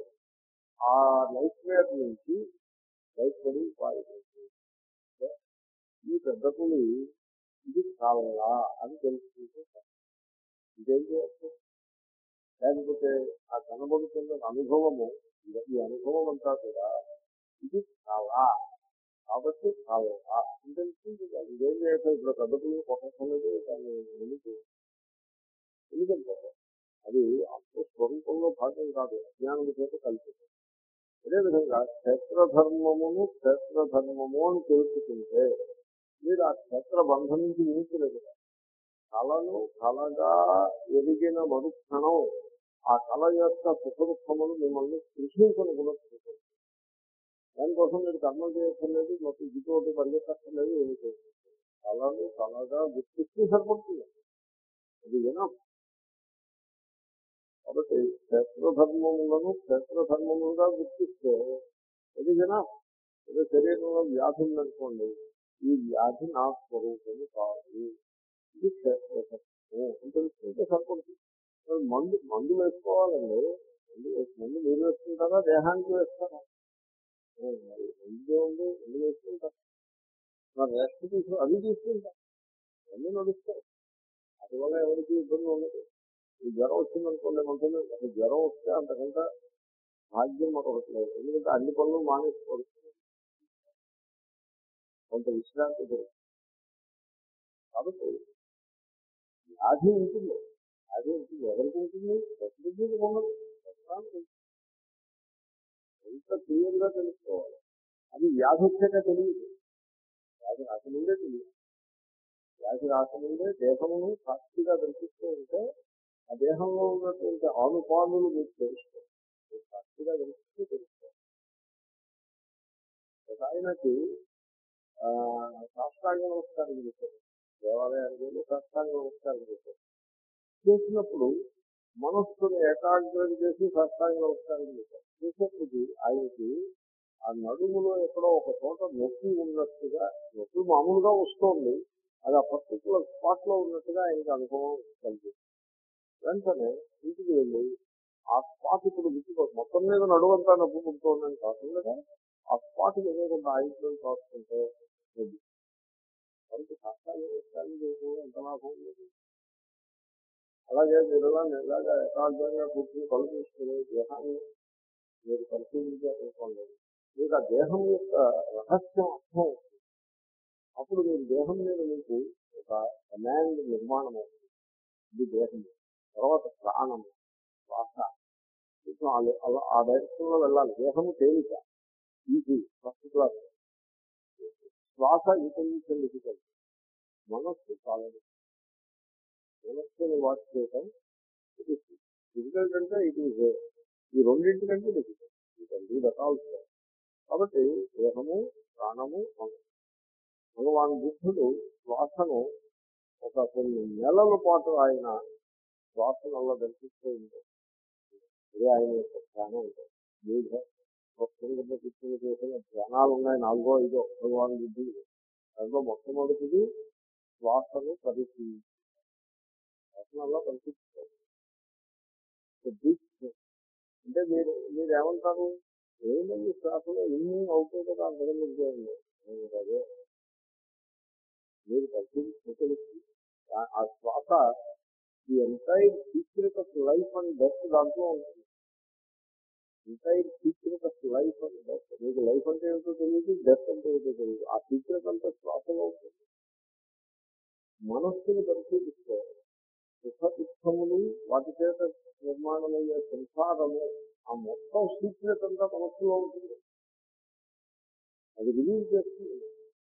ఆ నైట్ మేర్ నుంచి భయపడి పారిపోతుంది ఈ పెద్ద పులి ఇది కావాలా అని తెలుసుకుంటే ఇదేం చేయొచ్చు లేకపోతే ఆ కనబడుతున్న అనుభవము ఈ అనుభవం అంతా కూడా ఇది కావా కాబట్టి కావాలా అని ఇదేం చేయట్లేదు. ఇప్పుడు పెద్ద పులి కొట్టలేదు దాన్ని వెనుక ఎందుకంటే అది ఆత్మస్వరూపంలో భాగం కాదు. అజ్ఞానం చేత కల్పితం. అదేవిధంగా క్షేత్రధర్మమును క్షేత్రధర్మము అని తెలుసుకుంటే మీరు ఆ క్షేత్ర బంధం నుంచి విముక్తులేదు కళను కళగా ఎదిగిన మరుక్షణం ఆ కళ యొక్క సుఖ దుఃఖములు మిమ్మల్ని కృషించని కూడా చూస్తుంది దానికోసం మీరు కర్మలు చేయక్కర్లేదు మొత్తం ఇటువంటి పరిగెత్తక్కర్లేదు ఏమి చేయలేదు అలాగే కళగా గుర్తిస్తే సరిపడుతుంది. అది వినం. కాబట్టి క్షేత్రధర్మములను క్షేత్రధర్మములుగా గుర్తిస్తే అది వినా. ఏదో శరీరంలో వ్యాధి ఉందనుకోండి ఈ వ్యాధి నా స్వరూపము కాదు. ఇది క్షేత్రధర్మము అని తెలుసుకుంటే సరిపడుతుంది. మందు మందులు వేసుకోవాలండి. మందు మందు మీరు వేసుకుంటారా దేహానికి వేస్తారా? ఏ, మరి ఉంది మందు వేసుకుంటారు మరి రెస్ట్ తీసు అవి తీసుకుంటారు అన్నీ నడుస్తాయి అందువల్ల ఎవరికి ఇబ్బంది ఉండదు ఈ జ్వరం వచ్చిందనుకోండి మంటుంది అది జ్వరం వస్తే అంతకంటే భాగ్యం మరొకటి లేదు ఎందుకంటే అన్ని పనులు మానేసుకోవచ్చు కొంత విశ్రాంతి దొరుకుతుంది కాబట్టి వ్యాధి ఉంటుంది వ్యాధి ఉంటుంది ఎవరికి ఉంటుంది ప్రకృతికి ఉండదు ప్రస్తుతానికి ఉంటుంది. ఎంత క్లియర్గా తెలుసుకోవాలి. అది వ్యాధి వచ్చాక తెలియదు. వ్యాధి రాకముందే తెలియదు. వ్యాధి రాకముందే దేహమును సాక్షిగా దర్శిస్తూ ఉంటే ఆ దేహంలో ఉన్నటువంటి ఆనుపానులు మీకు తెలుసుకోవాలి. మీరు సాక్షిగా దర్శిస్తూ తెలుసుకోవాలి. ఒక ఆయనకి సాష్టాంగ నమస్కారం చేశారు. దేవాలయానికి వెళ్ళి సాష్టాంగ నమస్కారం చేశారు. చేసినప్పుడు మనస్సును ఏకాగ్రం చేసి సాష్టాంగ నమస్కారం చేశారు. చేసినప్పటికీ ఆయనకి ఆ నడుములో ఎక్కడో ఒక చోట నొప్పి ఉన్నట్టుగా నొప్పి మామూలుగా వస్తోంది. అది ఆ పర్టికులర్ స్పాట్లో ఉన్నట్టుగా ఆయనకి అనుభవం కలిగింది. వెంటనే ఇంటికి వెళ్ళి ఆ స్పాట్ ఇప్పుడు గుర్తుకో మొత్తం మీద నడువంతా నొప్పి పుడుతోందని కాకుండా ఆ స్పాట్ ఏదో కొంత ఆయుష్యం కాసుకుంటే ఇది. కష్టాలు కష్టాలు లేదు ఎంత లాభం లేదు. అలాగే మీరు ఇలాగా యథార్థంగా కూర్చుని కలుపు తీసుకుని దేహాన్ని మీరు పరిశీలించాలనుకోండి మీకు ఆ దేహం యొక్క రహస్యం అర్థం అవుతుంది అప్పుడు మీరు దేహం మీద మీకు ఒక కమాండ్ నిర్మాణం అవుతుంది ఇది దేహం. తర్వాత ప్రాణము శ్వాస కొంచెం ఆ- అలా- ఆ డైరెక్షన్లో వెళ్ళాలి. దేహము తేలిక. ఈజీ ఫస్ట్ క్లాస్ శ్వాస ఇంకొంచెం డిఫికల్ట్ మనస్సు చాలా మనస్సుని వాచ్ చేయటం డిఫికల్ట్ అంటే ఇట్ ఈజ్ ఈ రెండింటికంటే డిఫికల్ట్ ఈ రకాలు కాబట్టి దేహము ప్రాణము మనస్సు భగవాన్ బుద్ధుడు శ్వాసను ఒక కొన్ని నెలల పాటు ఆయన శ్వాసనల్లో దర్శిస్తూ ఉంటాడు ఇదే ఆయన యొక్క ధ్యానం. ఉంటుంది బుద్ధ భక్తుల కింద చేసిన ధ్యానాలు ఉన్నాయి. నాలుగో ఐదో. భగవాన్ బుద్ధుడు దాంట్లో మొట్టమొదటిది శ్వాసను పరిశీలి శ్వాసనల్లో పరిశీలిస్తారు అంటే మీరు మీరు ఏమంటారు ఏమైంది శ్వాసలో ఎన్ని అవుతాయి కదా అందరం అదే? మీరు పరిశీలించి ఆ- శ్వాస the entire secret of life and death దాంట్లో ఉంటుంది. Entire secret of life and death మీకు లైఫ్ అంటే ఏమిటో తెలియదు డెత్ అంటే ఏమిటో తెలియదు ఆ సీక్రెట్ అంతా శ్వాసలో ఉంటుంది. మనస్సుని పరిశీలిస్తే సుఖ దుఃఖములు వాటి చేత నిర్మాణమయ్యే సంసారము ఆ మొత్తం సీక్రెట్ అంతా మనస్సులో ఉంటుంది. అది రిలీజ్ చేస్తుంది.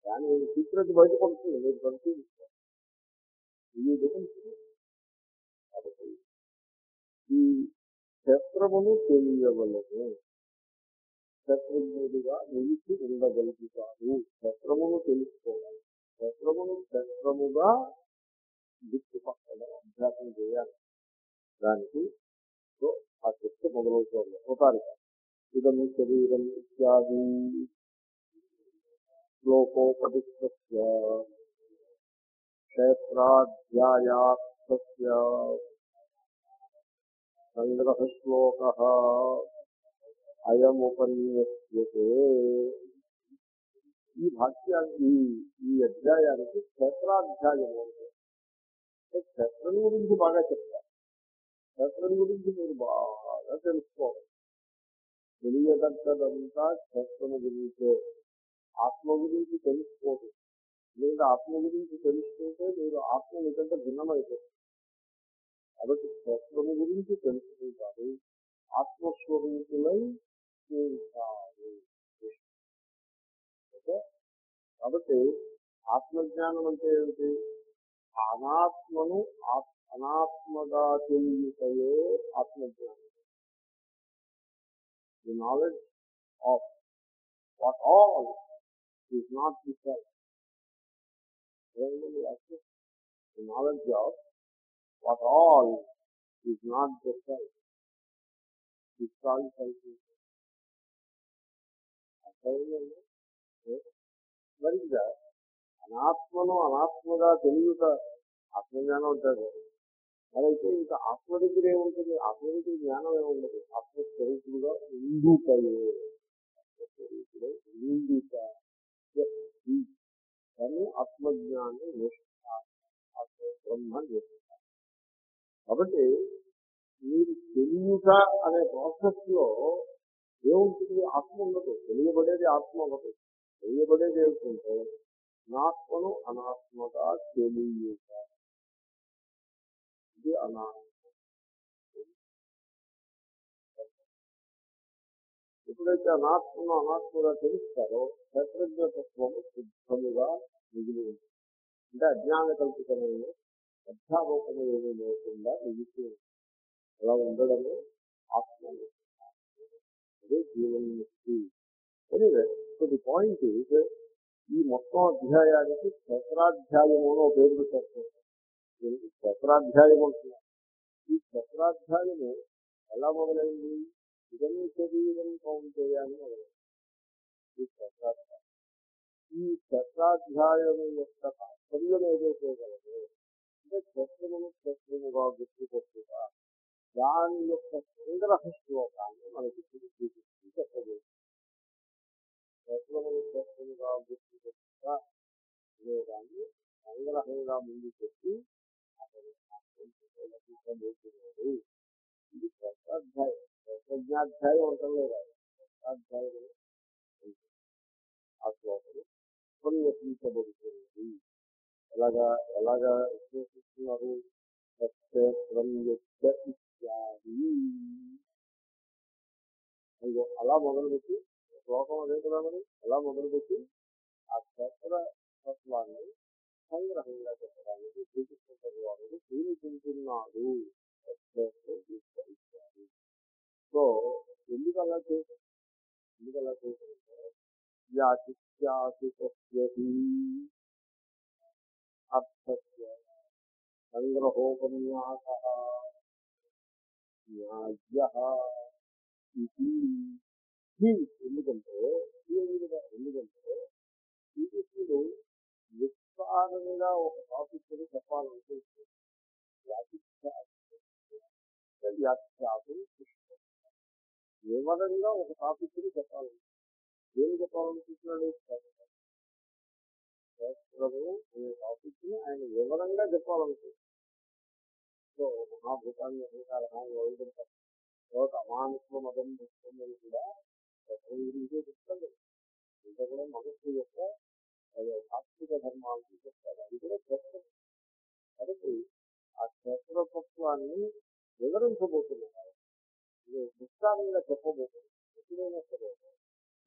కానీ సీక్రెట్ బయటపడుతుంది. మీరు పరిశీలిస్తే. ఇది కాబట్టి ఈ క్షేత్రమును తెలియవలము క్షేత్రజ్ఞుడిగా నిలిచి ఉండగలుగుతారు. క్షేత్రమును తెలుసుకోవాలి. క్షేత్రమును క్షేత్రముగా గుర్తుపట్టడం అభ్యాసం చేయాలి. దానికి సో ఆ చర్చ మొదలవుతోంది. ఒకసారి ఇదం శరీరం ఇత్యాది శ్లోకోపదిష్ట క్షేత్రాధ్యాయాత్మస్య. సంగ్రహశ్లోక. అయముపన్యస్యతే. ఈ భాష్యానికి ఈ అధ్యాయానికి క్షేత్రాధ్యాయం అంటే క్షేత్రం గురించి బాగా చెప్తారు. క్షేత్రం గురించి మీరు బాగా తెలుసుకోవాలి. తెలియదగ్గదంతా క్షేత్రము గురించే. ఆత్మ గురించి తెలుసుకోదు. లేదా ఆత్మ గురించి తెలుసుకుంటే మీరు ఆత్మ నిజంగా భిన్నమైపోతుంది. కాబట్టి క్షేత్రము గురించి తెలుసుకుంటారు. ఆత్మస్వరూపులై ఉంటారు. ఓకే? కాబట్టి ఆత్మజ్ఞానం అంటే ఏమిటి? అనాత్మను ఆత్- అనాత్మగా తెలియటయే ఆత్మజ్ఞానం the knowledge of what all is not the self the knowledge of what all is not the self is called self అర్థమైందండి మరిగా అనాత్మను అనాత్మగా తెలియట ఆత్మజ్ఞానం ఉంటాడు. అదైతే ఇంకా ఆత్మ దగ్గర ఏముంటుంది? ఆత్మ దగ్గర జ్ఞానం ఏముండదు? ఆత్మస్వరూపుడుగా ఉండుతాయే ఆత్మస్వరూపుడు ఉండుట కానీ ఆత్మజ్ఞానం నిష్ఠ ఆత్మ బ్రహ్మ నిష్ఠ కాబట్టి మీరు తెలియట అనే ప్రాసెస్లో ఏముంటుంది? ఆత్మ ఉండదు. తెలియబడేది ఆత్మ ఉండదు. తెలియబడేది ఏమిటంటే అనాత్మను అనాత్మగా తెలియట ఇది అనాత్మ. ఎప్పుడైతే అనాత్మను అనాత్మగా తెలుస్తారో క్షేత్రజ్ఞతత్వము శుద్ధముగా మిగిలి ఉంటుంది. అంటే అజ్ఞాన కల్పితమైన అధ్యారోపణ ఏమీ లేకుండా మిగిలి అలా ఉండడమే ఆత్మ అదే జీవన్ముక్తి anyway so the point is ఈ మొత్తం అధ్యాయానికి క్షేత్రాధ్యాయము అని ఒక పేరు పెట్టారు దీనికి క్షేత్రాధ్యాయం అంటున్నారు ఈ క్షేత్రాధ్యాయము ఎలా మొదలైంది? ఇదం శరీరం కౌంటేయాన్ని మొదలైంది ఈ క్షేత్రాధ్యాయం ఈ శతాధ్యాయం యొక్క తాత్పర్యం ఏదైతే కలదో అంటే క్షేత్రమును క్షేత్రముగా గుర్తుపెట్టుగా దాని యొక్క సంగ్రహ శ్లోకాన్ని మనకి సంగ్రహంగా ముందు చెప్పి అతను లభించబోతున్నాడు ఇది క్షేత్రాధ్యాయం క్షేత్రజ్ఞాధ్యాయం అంటలేదు క్షేత్రాధ్యాయం ఆ శ్లోకము ఉపన్యసించబడుతుంది. ఎలాగా ఎలాగా ఉపన్యసిస్తున్నారు? క్షేత్రం అలా మొదలుపెట్టి శ్లోకం అదే కదా మరి? అలా మొదలుపెట్టి ఆ క్షేత్ర తత్వాన్ని సంగ్రహంగా చెప్పడానికి శ్రీకృష్ణ వారు పూనుకుంటున్నాడు ఇత్యాది సో ఎందుకు అలా చేశారు ఎందుకు అలా చేశారంటే అర్థస్య సంగ్రహోపన్యాస ఎందుకంటే ఎందుకంటే శ్రీకృష్ణుడు విస్తారంగా ఒక టాపిక్ని చెప్పాలంటే వ్యాఖ్యాతం వివరంగా ఒక టాపిక్ని చెప్పాలనుకుంటుంది ఏం చెప్పాలనుకుంటున్నాడు? శాస్త్రము అనే టాపిక్ని ఆయన వివరంగా చెప్పాలనుకుంటున్నాడు? సో మహాభూతాన్ని అధికార వదిలిపెడతారు తర్వాత అమానుష్వ మతం పుస్తకం కూడా గురించే చెప్తాడు. ఇంకా కూడా మనస్సు యొక్క సాత్విక ధర్మాలను చెప్తారు అది కూడా క్షేత్రం కాబట్టి ఆ క్షేత్రతత్వాన్ని వివరించబోతున్నారు విస్తారంగా చెప్పబోతున్నారు ఎప్పుడైనా సరే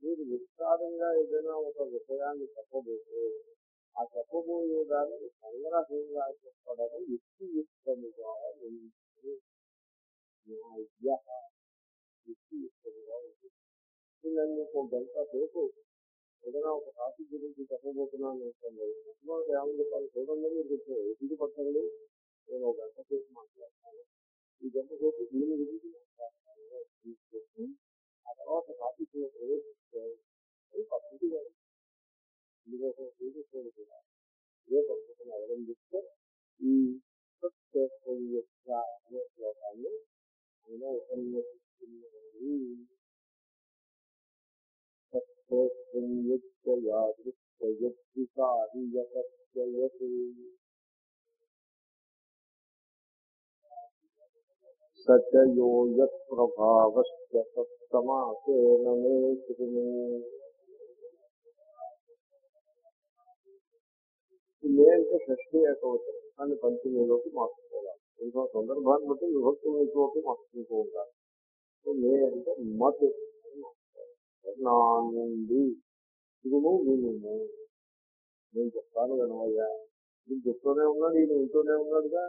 మీరు విస్తారంగా ఏదైనా ఒక విషయాన్ని చెప్పబోతే ఆ చెప్పబోయే దాన్ని సంగ్రహంగా చెప్పడం యుక్తియుక్తముగా ఉంది యుక్తియుక్తముగా ఉంది నేను మీకు గంట సేపు ఏదైనా ఒక టాపిక్ గురించి చెప్పబోతున్నాను అనుకోండి ఏమని చెప్పాలి చూడండి మీరు కొంచెం ఎదుగు పట్టండి నేను ఒక గంట సేపు మాట్లాడతాను ఈ గంట సేపు దీని గురించి మాట్లాడతాను తీసుకొచ్చి ఆ తర్వాత టాపిక్లో ప్రవేశిస్తే అది పద్ధతి కాదు ఇందుకోసం శ్రీకృష్ణుడు కూడా ఇదే పద్ధతిని అవలంబిస్తే ఈ యొక్క అనే శ్లోకాన్ని ఆయన ఉపన్యసిస్తున్నది సచయో యత్ప్రభావశ్చమాసేన మే శృణు మే అంటే షష్ఠి ఏకవచనం కానీ పంచమీలోకి మార్చుకోవాలి ఇంకో సందర్భాన్ని బట్టి విభక్తులకి మార్చుకుంటూ ఉండాలి సో మే అంటే మత్ నా నుండి ఇదిను వినుము నేను చెప్తాను వినవయ్యా నేను చెప్తూనే ఉన్నాడు ఈయన వింటూనే ఉన్నాడుగా.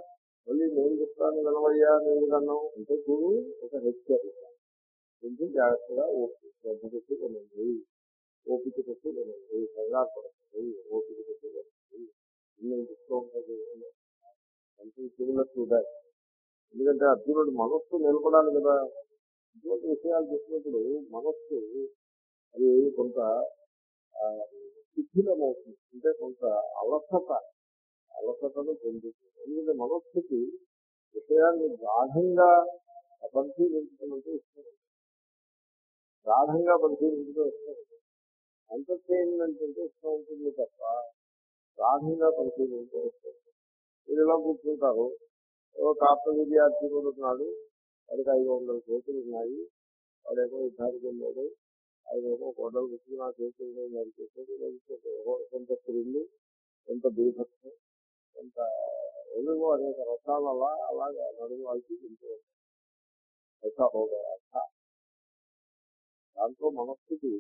మళ్ళీ నేను చెప్తాను వినవయ్యా నేను కన్నాం అంటే చూడు ఒక హెచ్చరిక కొంచెం జాగ్రత్తగా ఓపిక శ్రద్ధ పెట్టి వినండి ఓపిక పెట్టి వినండి కంగారు పడుతుంది ఓపిక పెట్టి వినండి నేను చెప్తూ ఉంటుంది అంటే చెవులో చూడాలి. ఎందుకంటే అర్జునుడు మనస్సు నిలబడాలి కదా. ఇటువంటి విషయాలు చెప్పినప్పుడు మనస్సు అది కొంత శిథిలమవుతుంది అంటే కొంత అలసత అలసతను పొందుతుంది. ఎందుకంటే మనస్సుకి విషయాన్ని గాఢంగా పరిశీలించుకున్నట్టు ఇస్తుంది గాఢంగా పరిశీలించడం ఇష్టం ఎంటర్టైన్మెంట్ అంటే ఇష్టం ఉంటుంది తప్ప గాఢంగా పరిశీలించడం ఇష్టం మీరు ఇలా కూర్చుంటారు. కాస్త విద్యార్థి కూడా ఉన్నాడు వాడికి ఐదు వందల కోట్లు ఉన్నాయి. వాడేమో యుద్ధానికి వెళ్ళాడు. ఆయనేమో గొడవలు పెట్టి నాకు నా చేతులు నడిచేసాడు కొంత స్త్రీలు కొంత బీభత్సం కొంత ఏవేవో అనేక రకాలు అలా అలాగా నడుము వాళ్ళకి తింటూ ఉంటారు దాంట్లో మనస్సుకి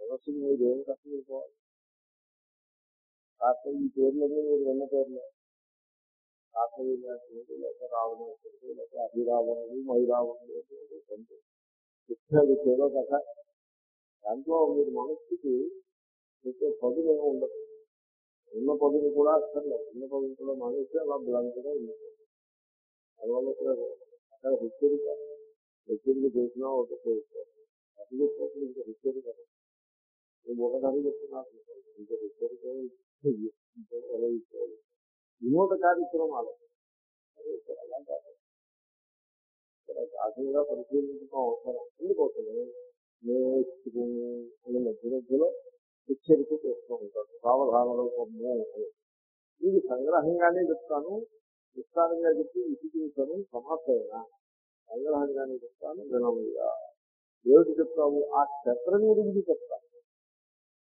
మనస్సుకి మీరు ఏం కష్టమైపోవాలి కాస్త ఈ పేర్లన్నీ మీరు విన్న పేర్లే. కాకయ్యడు లేక రావణుడు లేక అభిరావణుడు మైరావణుడు శిక్ష ఏదో కథ. దాంట్లో మీరు మనస్సుకి మీకు పదులు ఏమి ఉండదు. ఉన్న పదులు కూడా అక్కర్లేదు ఉన్న పదులు కూడా మానేసి అలా బ్లాంక్గా ఉంటుంది అందువల్ల అక్కడ హెచ్చరిక. హెచ్చరిక చేసినా ఒకటి చేసుకోవాలి ఇంకా హెచ్చరిక. నేను ఒకదాన్ని చెప్తున్నాను. ఇంకా హెచ్చరిక ఎలా ఇచ్చేది వినోద కార్యక్రమాలు అది ఇక్కడ అలా కాదు. ఇక్కడ పరిశీలించడం అవసరం. ఎందుకోసమే నేర్చుకుని అని మధ్య మధ్యలో హెచ్చరిక చేస్తూ ఉంటాడు సావధాన రూపము ఇది సంగ్రహంగానే చెప్తాను. విస్తారంగా చెప్పి విసిగించను సమర్థమైనా సంగ్రహంగానే చెప్తాను. వినముగా ఏమిటి చెప్తావు? ఆ క్షేత్రం గురించి చెప్తాను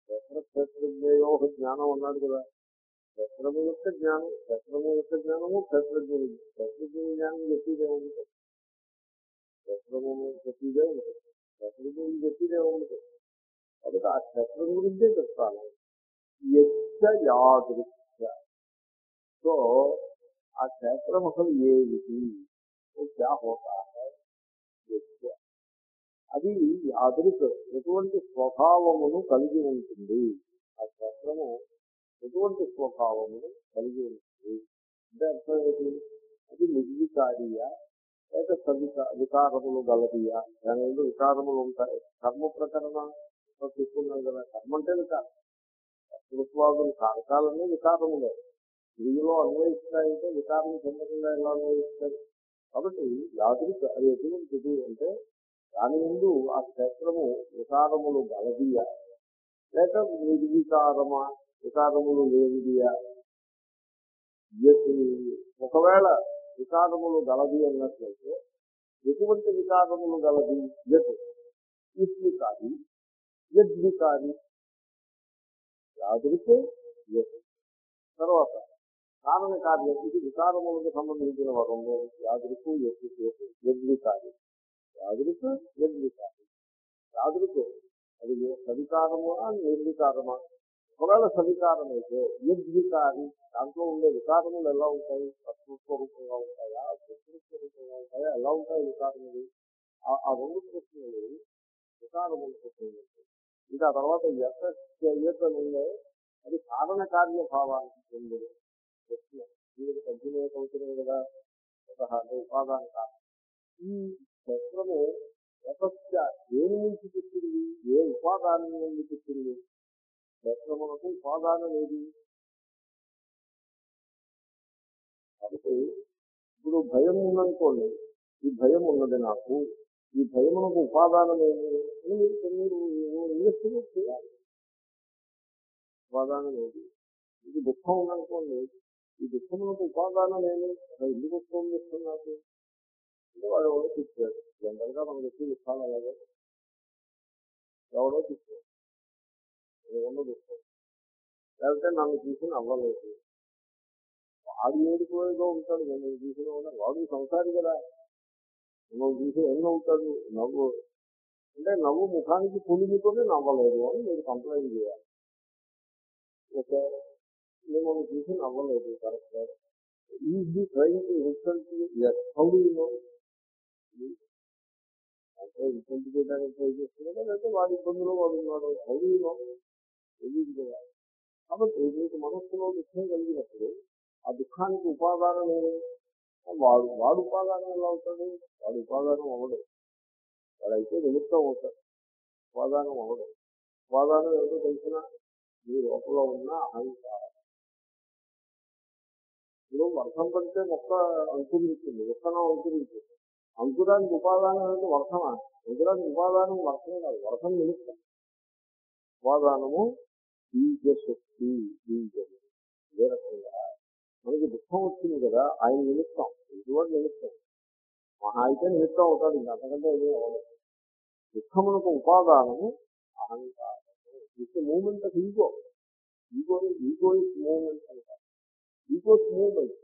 క్షేత్ర క్షేత్రజ్ఞయో జ్ఞానం అన్నాడు కదా. క్షత్రము యొక్క జ్ఞానం క్షేత్రము యొక్క జ్ఞానము క్షేత్రజ్ఞుని క్షేత్రజ్ఞుని జ్ఞానం చెప్పేదే ఉంటుంది క్షత్రము చెప్పేదే ఉంటుంది ప్రకృతిని చెప్పిదే ఉండదు కాబట్టి ఆ క్షేత్రం గురించే చెప్తాను యాదృక్ష సో ఆ క్షేత్రం అసలు ఏమిటి? క్యా అది యాదృక్ ఎటువంటి స్వభావమును కలిగి ఉంటుంది? ఆ క్షేత్రము ఎటువంటి స్వభావమును కలిగి ఉంటుంది? అంటే అర్థం ఏమిటి? అది నిర్వికారియ అయితే సవిక వికారములు గలదియా. దాని ముందు వికారములు ఉంటాయి. కర్మ ప్రకరణ తీసుకున్నాం కదా. కర్మ అంటే వికారం. కృత్వాదులు కారకాలన్నీ వికారములే. స్త్రీలో అన్వయిస్తాయంటే వికారం చెందకుండా ఎలా అన్వయిస్తాయి? కాబట్టి యాదృశ అది ఎటువంటిది అంటే దాని ముందు ఆ క్షేత్రము వికారములు గలదియా. లేక నిర్వికారమా? వికారములు లేనిదియా. ఒకవేళ వికారములు గలది అన్నట్లయితే ఎటువంటి వికారములు గలది? ఎటు ఇస్వికారి యద్వికారి యాదృశే ఎటు తర్వాత కారణ కార్యం ఇది వికారములకు సంబంధించిన వరంలో యాదృకు ఎత్తు యద్వికారి యాదృకు యద్వికారి యాదృకు అది సవికారమా నిర్వికారమా? ఒకవేళ సవికారం అయితే యద్వికారి దాంట్లో ఉండే వికారములు ఎలా ఉంటాయి? తత్వస్వరూపంగా ఉంటాయా? ప్రకృతిస్వరూపంగా ఉంటాయా? ఎలా ఉంటాయి వికారములు? ఆ- రెండు ప్రశ్నలు వికారములు ప్రశ్నలు ఇంకా తర్వాత ఎస్ ఉందో అది కారణ కార్య భావానికి చెందిన ప్రశ్న. మీరు కంటిన్యూ అవుతున్నాయి కదా? అంటే ఉపాదాన కారణం. ఈ చక్రము యథస్య దేని నుంచి పుట్టింది? ఏ ఉపాదానం నుండి పుట్టింది? క్షేత్రమునకు ఉపాదానం ఏది? కాబట్టి ఇప్పుడు భయం ఉందనుకోండి ఈ భయం ఉన్నది నాకు ఈ భయమునకు ఉపాదానం ఏమి మీరు ఇన్వెస్టిగేట్ చేయాలి ఉపాదానం ఏది? ఇది దుఃఖం ఉందనుకోండి ఈ దుఃఖమునకు ఉపాదానం ఏమి అసలు ఎందుకు దుఃఖం నాకు? అంటే వాడు ఎవరో తీసుకోడు జనరల్గా మనకి ఎక్కువ దుఃఖాలు అలాగే. ఎవరో తీసుకోడు ఏమన్నా దుఃఖం లేకపోతే నన్ను చూసి నవ్వలేదు. వాడు ఏదో ఉంటాడు. నేను చూసిన వాడు సంసారి కదా. నువ్వు చూసి ఎన్ని అవుతాడు నవ్వు. అంటే నవ్వు ముఖానికి పులిగితోనే నవ్వలేదు అని మీరు కంప్లైంట్ చేయాలి. ఓకే. మిమ్మల్ని చూసి నవ్వలేదు. Correct is the train to insult how do no అంటే ఇన్సల్ట్ చేయడానికి ట్రై చేస్తున్నాడు? లేకపోతే వాడి ఇబ్బందిలో వాడు ఉన్నాడు? హౌ డూ నో తెలియదు కాబట్టి మీకు మనస్సులో దుఃఖం కలిగినప్పుడు ఆ దుఃఖానికి ఉపాదానం ఏమి? వాడు వాడు ఉపాదానం ఎలా అవుతాడు? వాడు ఉపాదానం అవ్వడు. వాడైతే నిమిత్తం అవుతాడు. ఉపాదానం అవ్వడు. ఉపాదానం ఏదో తెలిసిన? మీ లోపల ఉన్న అహంకారం. ఇప్పుడు వర్షం పడితే మొక్క అంకురించింది విత్తనం అంకురించింది. అంకురానికి ఉపాదానం అంటే వర్షమా? అంకురానికి ఉపాదానం వర్షం కాదు వర్షం నిమిత్తం. ఉపాదానము బీజశక్తి బీజము ఇదే రకంగా మనకి దుఃఖం వచ్చింది కదా ఆయన నిమిత్తం ఇటువంటి నిమిత్తం మహా అయితే నిమిత్తం అవుతాడు ఇంకా అంతకంటే ఏమీ అవ్వదు దుఃఖమునకు ఉపాదానము అహంకారం it's moment of ego ego ego is moment అంటారు ఈగోస్ మూమెంట్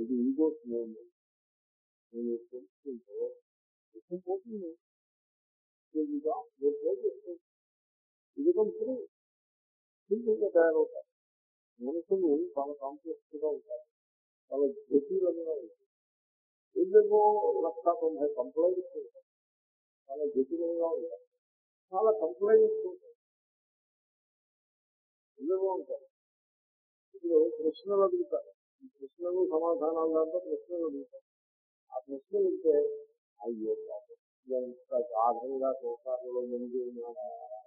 ఇది ఈగోస్ మూమెంట్ నేను తెలుసుకుంటే దుఃఖం పోతుంది ఇది ఫ్రీ సింపుల్గా తయారవుతారు. మనుషులు చాలా కాంప్లెక్స్ ఉంటారు. చాలా జటిలంగా ఉంటారు. ఎందుకో లక్ష తొంభై కంప్లైంట్స్ ఉంటాయి చాలా జటిలంగా ఉంటారు. చాలా కంప్లైంట్స్ ఉంటాయి ఎందుకో ఉంటారు ఇప్పుడు ప్రశ్నలు అడుగుతారు. ఈ ప్రశ్నలు సమాధానాలు దాంట్లో ప్రశ్నలు అడుగుతారు. ఆ ప్రశ్నలు ఇస్తే అయ్యో ఎంత గాఢంగా సంసారంలో ముందు ఉన్నారా